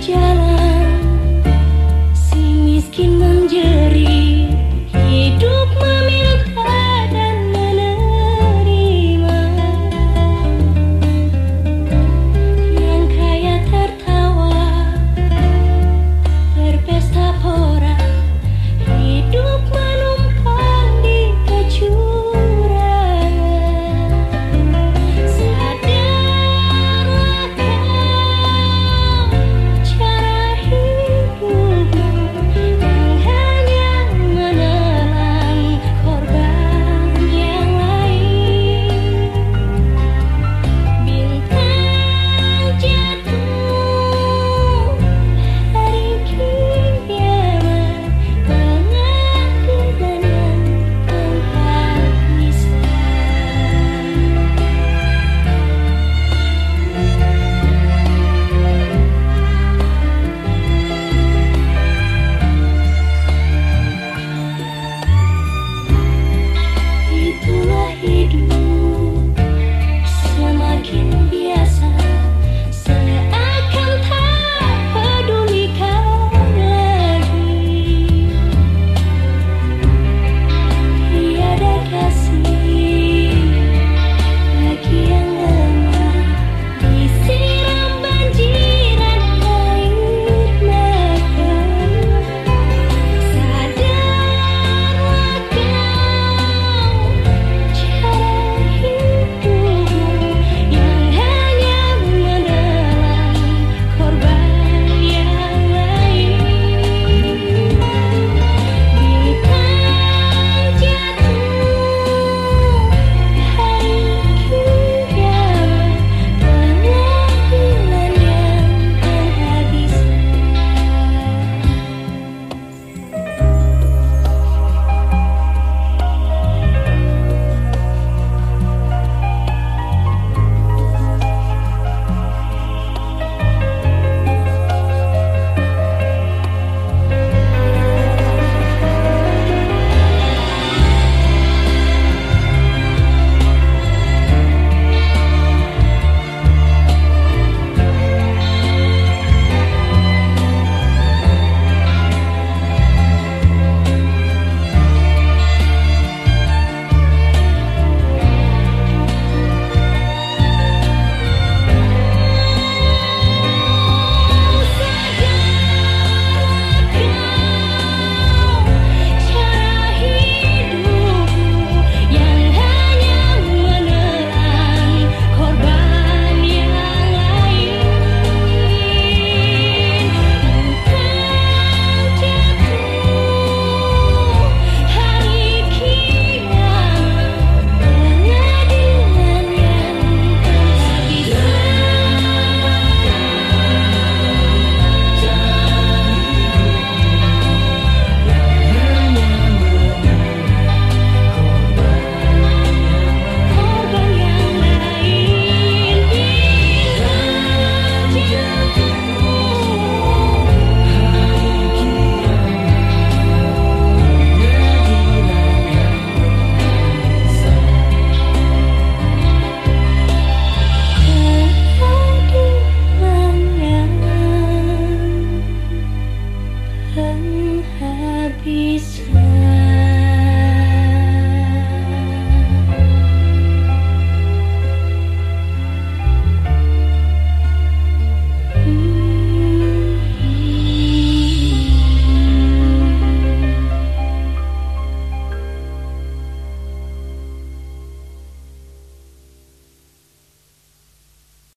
Jalan Si miskin menjerit.